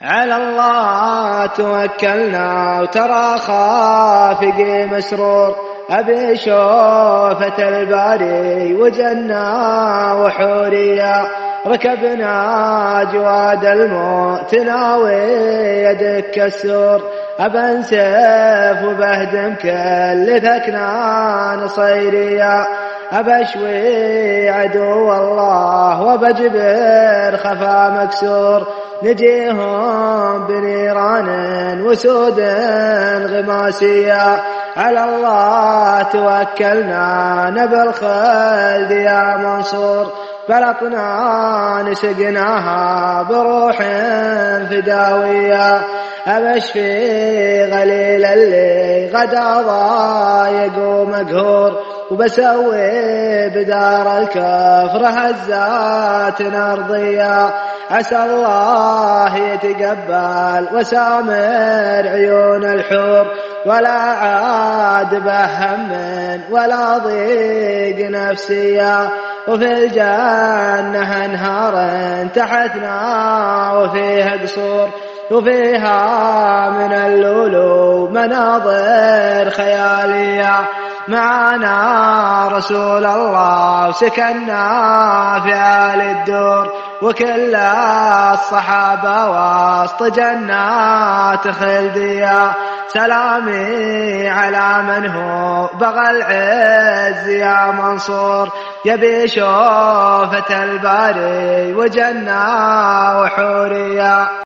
على الله توكلنا وترى خافقي مسرور أبي شوفة الباري وجنة وحورية ركبنا جواد الموت ناوي يدك السور أبن سيف وبهدم كل ثكنان صيرية أبشوي عدو الله وبجبر خفا مكسور نجيهم بنيران وسود غماسية. على الله توكلنا نبى الخلد يا منصور. بلطنا نسقناها بروح فداوية. أبشفي غليل اللي غدا ضايق ومقهور. وبسوي بدار الكفر هزات أرضية عسى الله يتقبل وسامر عيون الحور. ولا عاد بهم ولا ضيق نفسية وفي الجنة أنهار تحتنا وفيها قصور. وفيها من اللولو مناظر خيالية. معنا رسول الله وسكننا في آل الدور. وكل الصحابة وسط جنات خلدية. سلامي على من هو بغى العز يا منصور. يبي شوفة الباري وجنة وحورية.